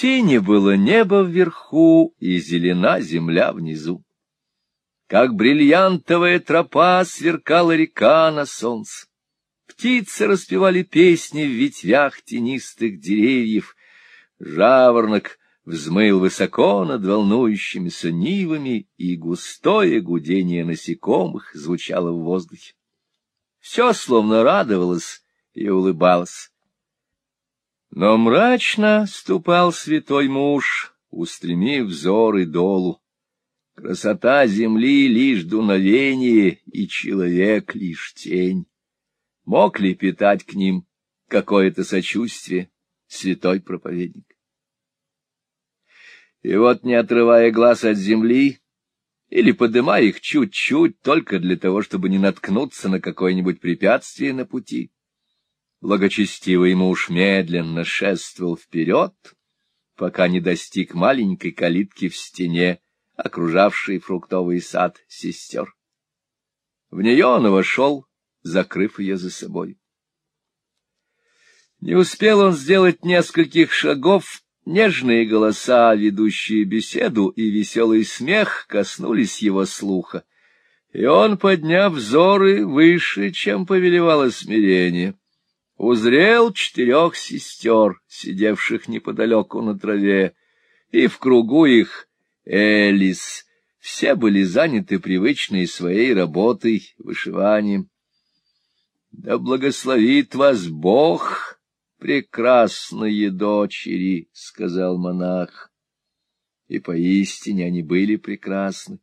Сине было небо вверху и зелена земля внизу. Как бриллиантовая тропа сверкала река на солнце. Птицы распевали песни в ветвях тенистых деревьев. Жаворонок взмыл высоко над волнующимися нивами, и густое гудение насекомых звучало в воздухе. Все словно радовалось и улыбалось. Но мрачно ступал святой муж, устремив взоры долу. Красота земли — лишь дуновение, и человек — лишь тень. Мог ли питать к ним какое-то сочувствие святой проповедник? И вот, не отрывая глаз от земли, или подымая их чуть-чуть только для того, чтобы не наткнуться на какое-нибудь препятствие на пути, Благочестивый муж медленно шествовал вперед, пока не достиг маленькой калитки в стене, окружавшей фруктовый сад сестер. В нее он вошел, закрыв ее за собой. Не успел он сделать нескольких шагов, нежные голоса, ведущие беседу, и веселый смех коснулись его слуха, и он, подняв взоры выше, чем повелевало смирение, узрел четырех сестер, сидевших неподалеку на траве, и в кругу их Элис. Все были заняты привычной своей работой, вышиванием. — Да благословит вас Бог, прекрасные дочери, — сказал монах. И поистине они были прекрасны.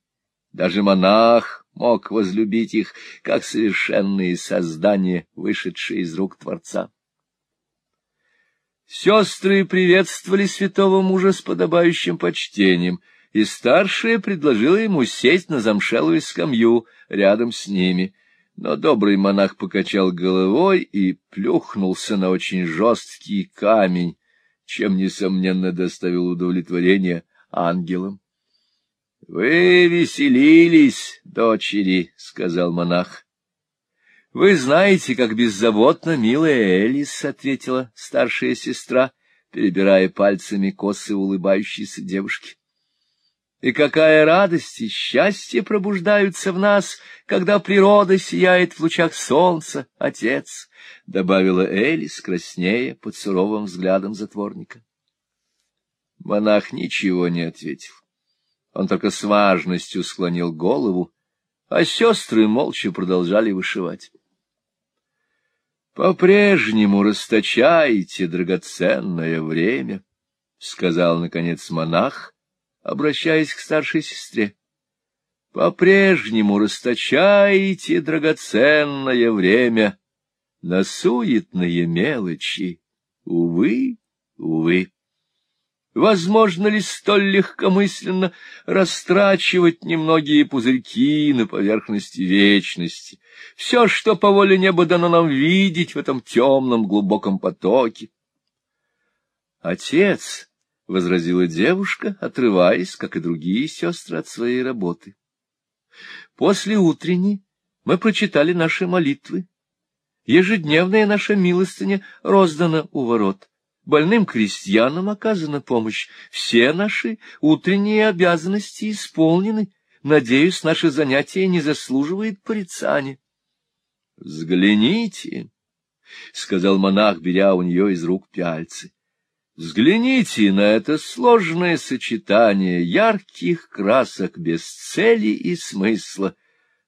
Даже монах мог возлюбить их, как совершенные создания, вышедшие из рук Творца. Сестры приветствовали святого мужа с подобающим почтением, и старшая предложила ему сесть на замшелую скамью рядом с ними. Но добрый монах покачал головой и плюхнулся на очень жесткий камень, чем, несомненно, доставил удовлетворение ангелам. — Вы веселились, дочери, — сказал монах. — Вы знаете, как беззаботно милая Элис, — ответила старшая сестра, перебирая пальцами косы улыбающейся девушки. — И какая радость и счастье пробуждаются в нас, когда природа сияет в лучах солнца, отец, — добавила Элис, краснея под суровым взглядом затворника. Монах ничего не ответил. Он только с важностью склонил голову, а сестры молча продолжали вышивать. «По-прежнему расточаете драгоценное время», — сказал, наконец, монах, обращаясь к старшей сестре. «По-прежнему расточаете драгоценное время на суетные мелочи. Увы, увы». Возможно ли столь легкомысленно растрачивать немногие пузырьки на поверхности вечности? Все, что по воле неба дано нам видеть в этом темном глубоком потоке. Отец, — возразила девушка, отрываясь, как и другие сестры, от своей работы. После утренней мы прочитали наши молитвы. Ежедневная наша милостыня роздана у ворот больным крестьянам оказана помощь. Все наши утренние обязанности исполнены. Надеюсь, наше занятие не заслуживает порицания. — Взгляните, — сказал монах, беря у нее из рук пяльцы. — Взгляните на это сложное сочетание ярких красок без цели и смысла.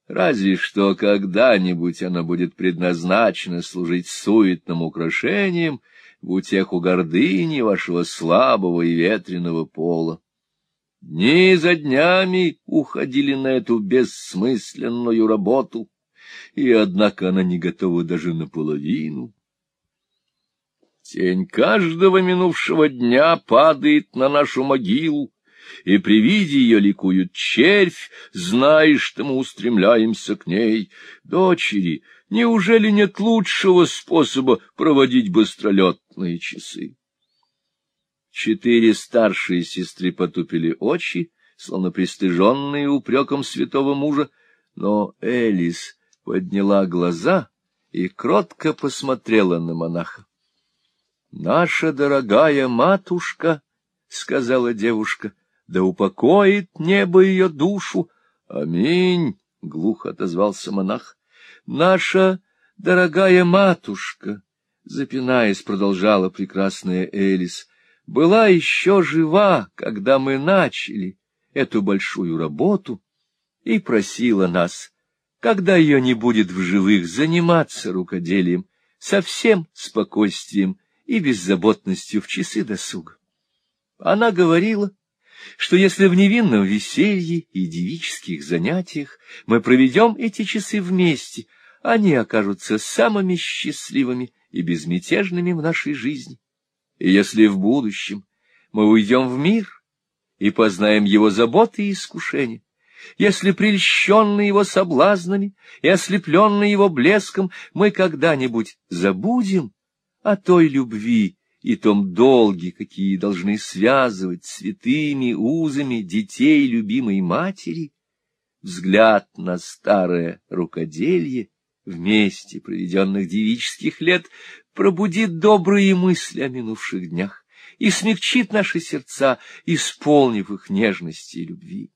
Разве что когда-нибудь оно будет предназначено служить суетным украшением — в утеху гордыни вашего слабого и ветреного пола. Дни за днями уходили на эту бессмысленную работу, и, однако, она не готова даже наполовину. Тень каждого минувшего дня падает на нашу могилу, и при виде ее ликует червь, знаешь, что мы устремляемся к ней. Дочери, неужели нет лучшего способа проводить быстролетные часы? Четыре старшие сестры потупили очи, словно пристыженные упреком святого мужа, но Элис подняла глаза и кротко посмотрела на монаха. — Наша дорогая матушка! ——— сказала девушка, — да упокоит небо ее душу. — Аминь, — глухо отозвался монах. — Наша дорогая матушка, — запинаясь, продолжала прекрасная Элис, — была еще жива, когда мы начали эту большую работу, и просила нас, когда ее не будет в живых, заниматься рукоделием со всем спокойствием и беззаботностью в часы досуга. Она говорила, что если в невинном веселье и девических занятиях мы проведем эти часы вместе, они окажутся самыми счастливыми и безмятежными в нашей жизни. И если в будущем мы уйдем в мир и познаем его заботы и искушения, если, прельщенные его соблазнами и ослепленные его блеском, мы когда-нибудь забудем о той любви и том долге, какие должны связывать святыми узами детей любимой матери, взгляд на старое рукоделье вместе проведенных девических лет пробудит добрые мысли о минувших днях и смягчит наши сердца, исполнив их нежности и любви.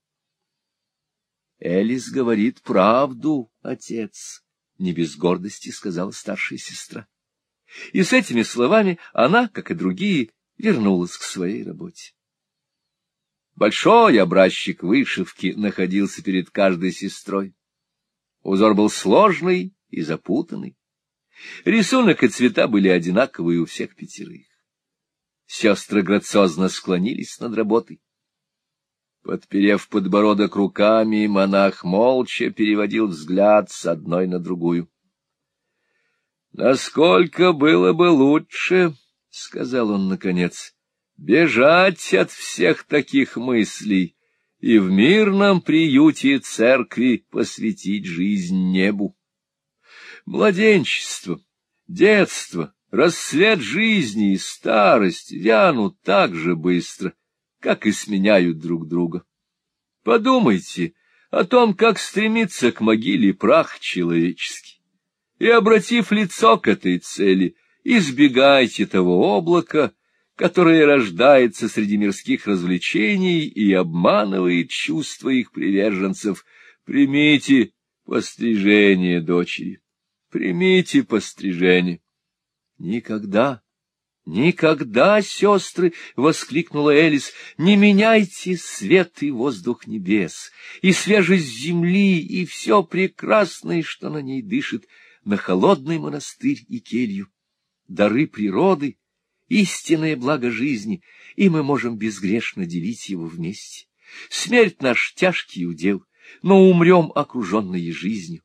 Элис говорит правду, отец, — не без гордости сказала старшая сестра. И с этими словами она, как и другие, вернулась к своей работе. Большой образчик вышивки находился перед каждой сестрой. Узор был сложный и запутанный. Рисунок и цвета были одинаковые у всех пятерых. Сестры грациозно склонились над работой. Подперев подбородок руками, монах молча переводил взгляд с одной на другую. — Насколько было бы лучше, — сказал он наконец, — бежать от всех таких мыслей и в мирном приюте церкви посвятить жизнь небу. Младенчество, детство, рассвет жизни и старость вянут так же быстро — как и сменяют друг друга. Подумайте о том, как стремится к могиле прах человеческий, и, обратив лицо к этой цели, избегайте того облака, которое рождается среди мирских развлечений и обманывает чувства их приверженцев. Примите пострижение дочери, примите пострижение. Никогда «Никогда, сестры!» — воскликнула Элис. «Не меняйте свет и воздух небес, и свежесть земли, и все прекрасное, что на ней дышит, на холодный монастырь и келью. Дары природы, истинное благо жизни, и мы можем безгрешно делить его вместе. Смерть наш тяжкий удел, но умрем, окруженные жизнью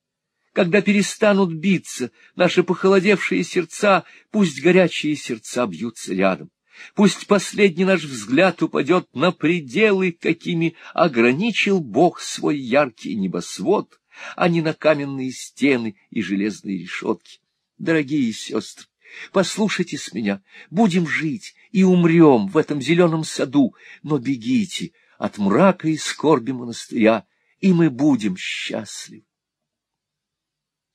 когда перестанут биться наши похолодевшие сердца, пусть горячие сердца бьются рядом. Пусть последний наш взгляд упадет на пределы, какими ограничил Бог свой яркий небосвод, а не на каменные стены и железные решетки. Дорогие сестры, послушайте с меня, будем жить и умрем в этом зеленом саду, но бегите от мрака и скорби монастыря, и мы будем счастливы.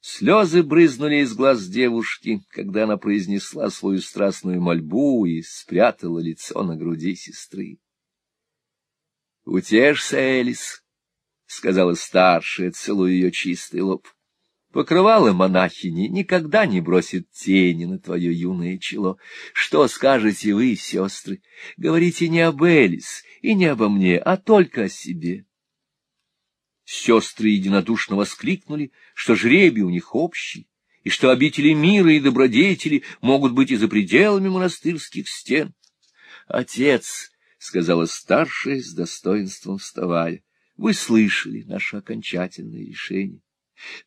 Слезы брызнули из глаз девушки, когда она произнесла свою страстную мольбу и спрятала лицо на груди сестры. — Утешься, Элис, — сказала старшая, целуя ее чистый лоб. — Покрывало монахини никогда не бросит тени на твое юное чело. Что скажете вы, сестры? Говорите не об Элис и не обо мне, а только о себе. — Сестры единодушно воскликнули, что жребий у них общий, и что обители мира и добродетели могут быть и за пределами монастырских стен. — Отец, — сказала старшая с достоинством вставая, — вы слышали наше окончательное решение.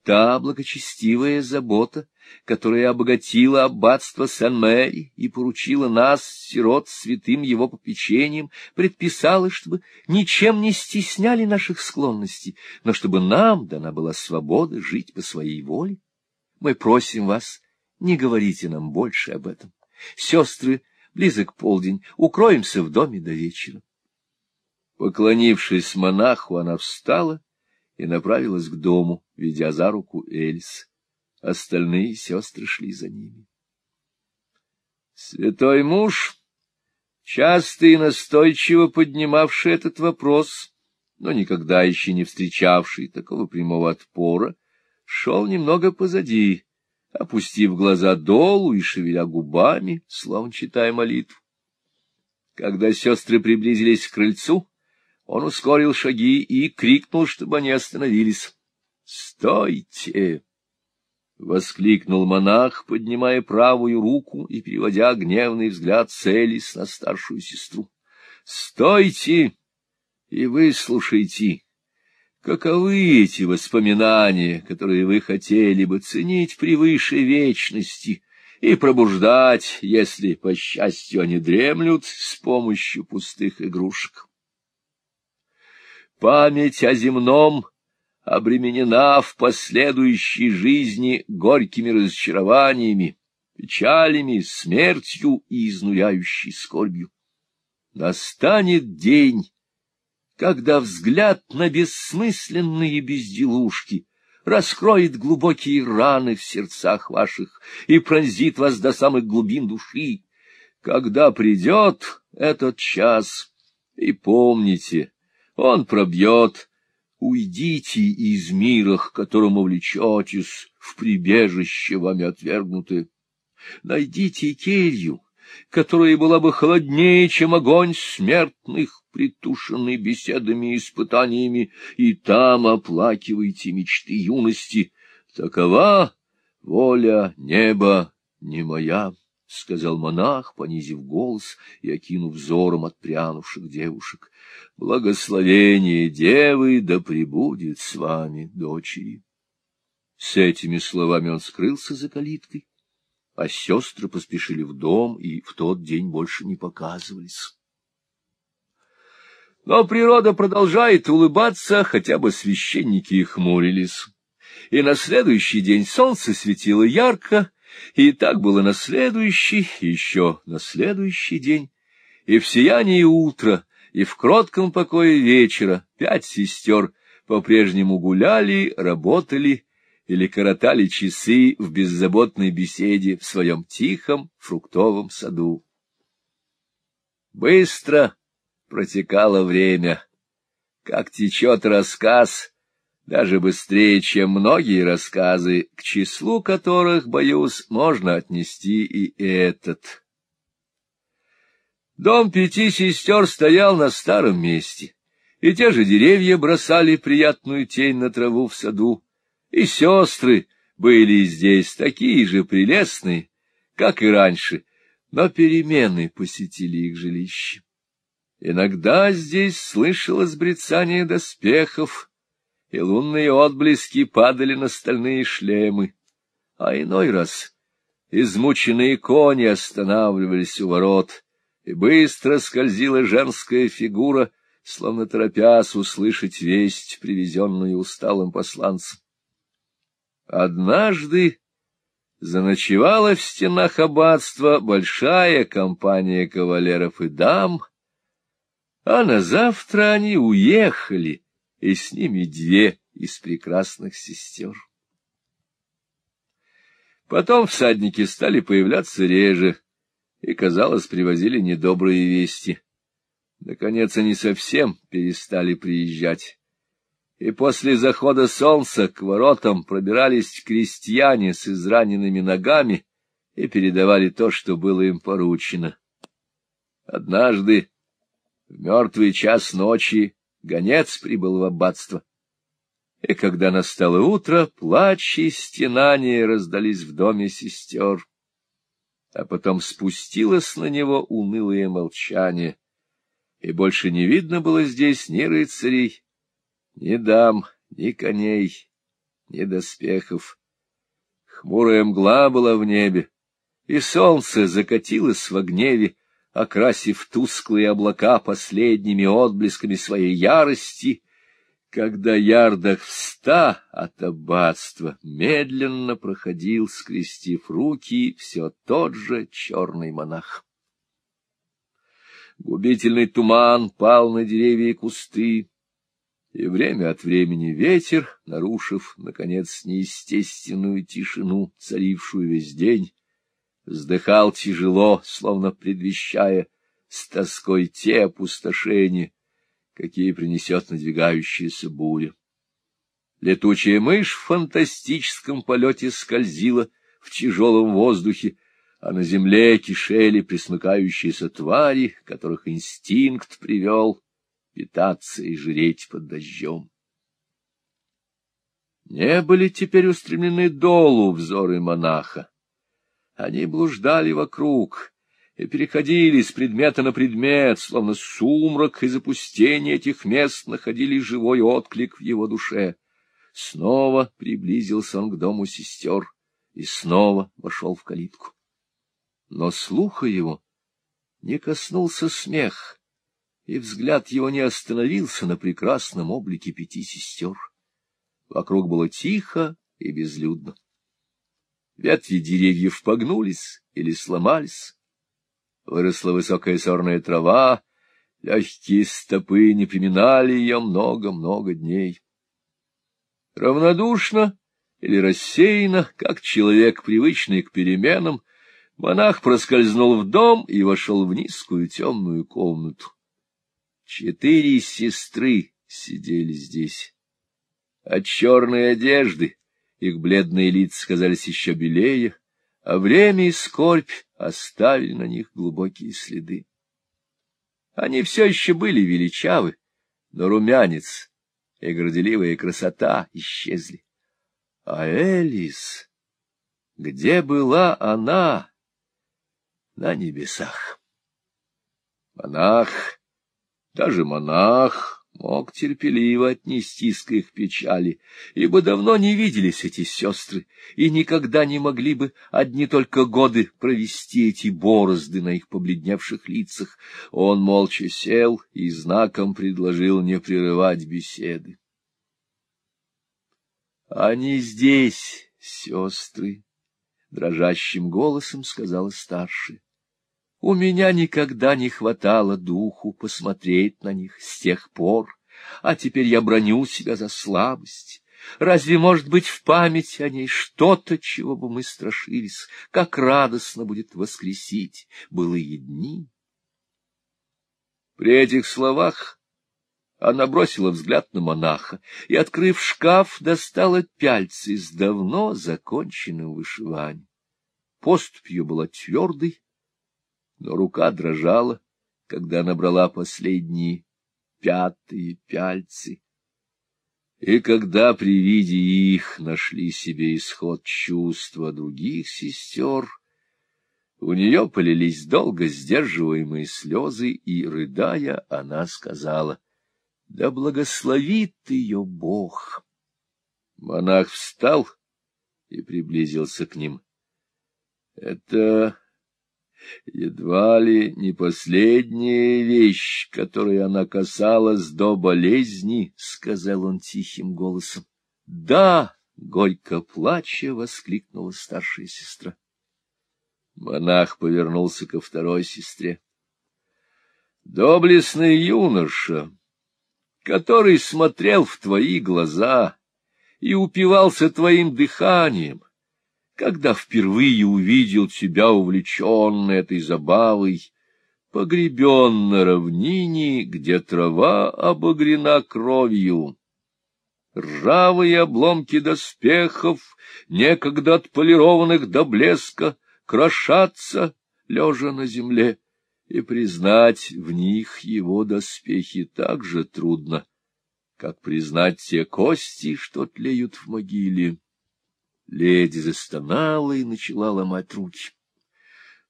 Та благочестивая забота, которая обогатила аббатство Сен-Мэри и поручила нас, сирот, святым его попечением, предписала, чтобы ничем не стесняли наших склонностей, но чтобы нам дана была свобода жить по своей воле. Мы просим вас, не говорите нам больше об этом. Сестры, близок полдень, укроемся в доме до вечера. Поклонившись монаху, она встала и направилась к дому, ведя за руку Эльс. Остальные сестры шли за ними. Святой муж часто и настойчиво поднимавший этот вопрос, но никогда еще не встречавший такого прямого отпора, шел немного позади, опустив глаза долу и шевеля губами, словно читая молитву. Когда сестры приблизились к крыльцу, он ускорил шаги и крикнул, чтобы они остановились. «Стойте!» — воскликнул монах, поднимая правую руку и переводя гневный взгляд Целис на старшую сестру. — Стойте и выслушайте, каковы эти воспоминания, которые вы хотели бы ценить превыше вечности и пробуждать, если, по счастью, они дремлют с помощью пустых игрушек. Память о земном — обременена в последующей жизни горькими разочарованиями, печалями, смертью и изнуряющей скорбью. Настанет день, когда взгляд на бессмысленные безделушки раскроет глубокие раны в сердцах ваших и пронзит вас до самых глубин души. Когда придет этот час, и помните, он пробьет Уйдите из мира, к которому влечетесь, в прибежище вами отвергнутые. Найдите келью, которая была бы холоднее, чем огонь смертных, притушенный беседами и испытаниями, и там оплакивайте мечты юности. Такова воля неба не моя. — сказал монах, понизив голос и окинув взором отпрянувших девушек. — Благословение девы да пребудет с вами, дочери. С этими словами он скрылся за калиткой, а сестры поспешили в дом и в тот день больше не показывались. Но природа продолжает улыбаться, хотя бы священники и хмурились. И на следующий день солнце светило ярко, и так было на следующий, еще на следующий день, и в сиянии утра, и в кротком покое вечера пять сестер по-прежнему гуляли, работали или коротали часы в беззаботной беседе в своем тихом фруктовом саду. Быстро протекало время, как течет рассказ — даже быстрее, чем многие рассказы, к числу которых, боюсь, можно отнести и этот. Дом пяти сестер стоял на старом месте, и те же деревья бросали приятную тень на траву в саду, и сестры были здесь такие же прелестные, как и раньше, но перемены посетили их жилище. Иногда здесь слышалось брецание доспехов, и лунные отблески падали на стальные шлемы, а иной раз измученные кони останавливались у ворот, и быстро скользила женская фигура, словно торопясь услышать весть, привезенную усталым посланцем. Однажды заночевала в стенах аббатства большая компания кавалеров и дам, а на завтра они уехали — и с ними две из прекрасных сестер. Потом всадники стали появляться реже, и, казалось, привозили недобрые вести. Наконец они совсем перестали приезжать, и после захода солнца к воротам пробирались крестьяне с израненными ногами и передавали то, что было им поручено. Однажды, в мертвый час ночи, гонец прибыл в аббатство. И когда настало утро, плач и стенания раздались в доме сестер. А потом спустилось на него унылое молчание, и больше не видно было здесь ни рыцарей, ни дам, ни коней, ни доспехов. Хмурая мгла была в небе, и солнце закатилось во гневе, окрасив тусклые облака последними отблесками своей ярости, когда ярдах в ста от аббатства медленно проходил, скрестив руки, все тот же черный монах. Губительный туман пал на деревья и кусты, и время от времени ветер, нарушив, наконец, неестественную тишину, царившую весь день, вздыхал тяжело, словно предвещая с тоской те опустошения, какие принесет надвигающаяся буря. Летучая мышь в фантастическом полете скользила в тяжелом воздухе, а на земле кишели присмыкающиеся твари, которых инстинкт привел питаться и жреть под дождем. Не были теперь устремлены долу взоры монаха. Они блуждали вокруг и переходили с предмета на предмет, словно сумрак и запустение этих мест находили живой отклик в его душе. Снова приблизился он к дому сестер и снова вошел в калитку. Но слуха его не коснулся смех, и взгляд его не остановился на прекрасном облике пяти сестер. Вокруг было тихо и безлюдно. Ветви деревьев погнулись или сломались. Выросла высокая сорная трава, легкие стопы не приминали ее много-много дней. Равнодушно или рассеянно, как человек, привычный к переменам, монах проскользнул в дом и вошел в низкую темную комнату. Четыре сестры сидели здесь. От черной одежды их бледные лица казались еще белее, а время и скорбь оставили на них глубокие следы. Они все еще были величавы, но румянец и горделивая красота исчезли. А Элис, где была она? На небесах. Монах, даже монах, мог терпеливо отнестись к их печали, ибо давно не виделись эти сестры и никогда не могли бы одни только годы провести эти борозды на их побледневших лицах. Он молча сел и знаком предложил не прерывать беседы. — Они здесь, сестры, — дрожащим голосом сказала старшая. У меня никогда не хватало духу посмотреть на них с тех пор, а теперь я броню себя за слабость. Разве может быть в памяти о ней что-то, чего бы мы страшились, как радостно будет воскресить былые дни? При этих словах она бросила взгляд на монаха и, открыв шкаф, достала пяльцы из давно законченного вышивания. Поступь ее была твердой, но рука дрожала, когда набрала последние пятые пяльцы. И когда при виде их нашли себе исход чувства других сестер, у нее полились долго сдерживаемые слезы, и, рыдая, она сказала, «Да благословит ее Бог!» Монах встал и приблизился к ним. — Это Едва ли не последняя вещь, которой она касалась до болезни, — сказал он тихим голосом. — Да! — горько плача воскликнула старшая сестра. Монах повернулся ко второй сестре. — Доблестный юноша, который смотрел в твои глаза и упивался твоим дыханием, когда впервые увидел тебя увлеченной этой забавой, погребен на равнине, где трава обогрена кровью. Ржавые обломки доспехов, некогда отполированных до блеска, крошатся, лежа на земле, и признать в них его доспехи так же трудно, как признать те кости, что тлеют в могиле. Леди застонала и начала ломать руки.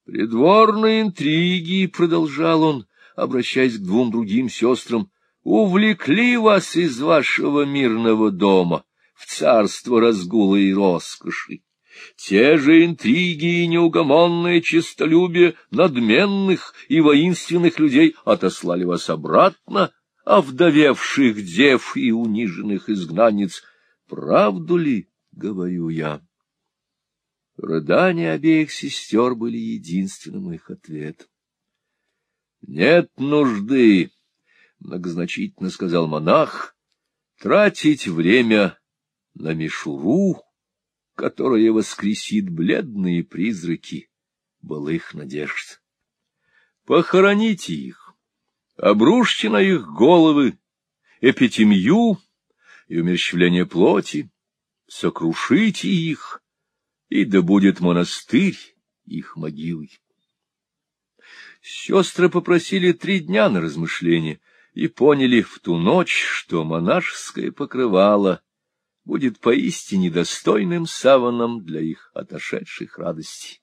Придворные интриги, — продолжал он, обращаясь к двум другим сестрам, — увлекли вас из вашего мирного дома в царство разгула и роскоши. Те же интриги и неугомонное честолюбие надменных и воинственных людей отослали вас обратно, овдовевших дев и униженных изгнанниц. Правду ли? — говорю я. Рыдания обеих сестер были единственным их ответом. — Нет нужды, — многозначительно сказал монах, — тратить время на мишуру, которая воскресит бледные призраки былых надежд. Похороните их, обрушьте на их головы эпитемью и умерщвление плоти, сокрушите их, и да будет монастырь их могилой. Сестры попросили три дня на размышление и поняли в ту ночь, что монашеское покрывало будет поистине достойным саваном для их отошедших радостей.